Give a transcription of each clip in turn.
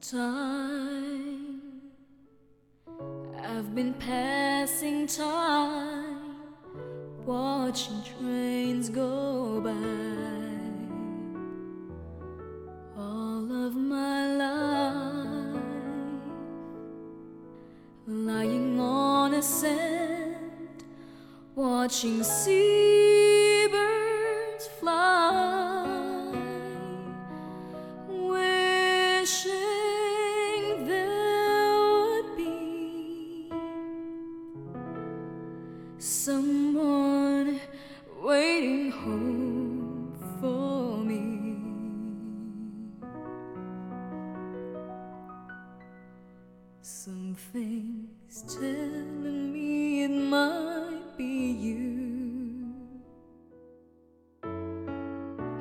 Time, I've been passing time, watching trains go by. All of my life, lying on a sand, watching seabirds someone waiting home for me. Something's telling me it might be you.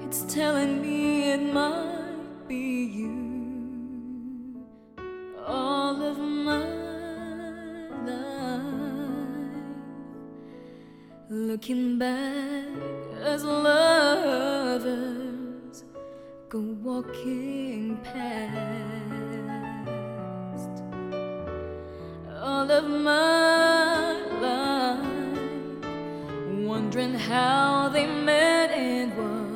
It's telling me it might be you. Looking back as lovers go walking past. All of my life, wondering how they met and what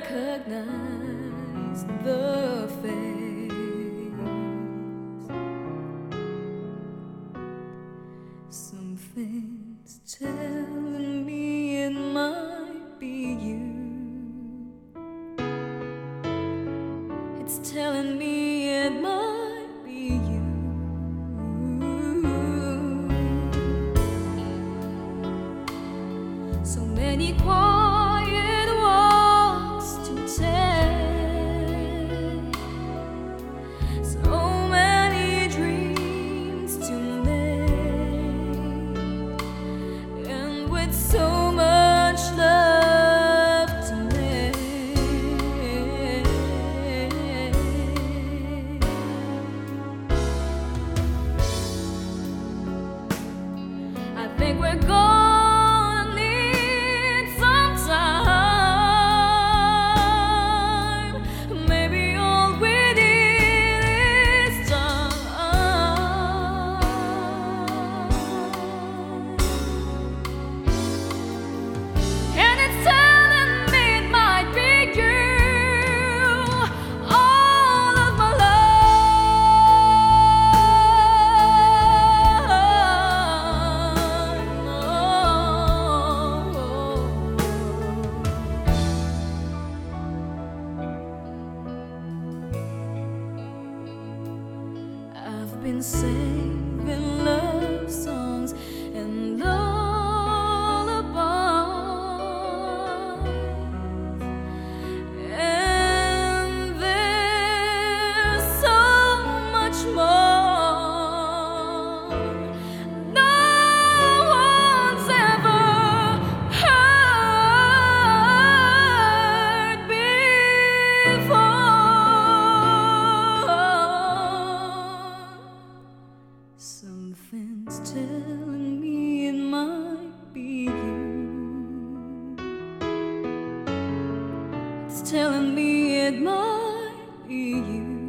recognize the face? Something's telling me it might be you. It's telling me it might we're gonna been saving telling me it might be you. It's telling me it might be you.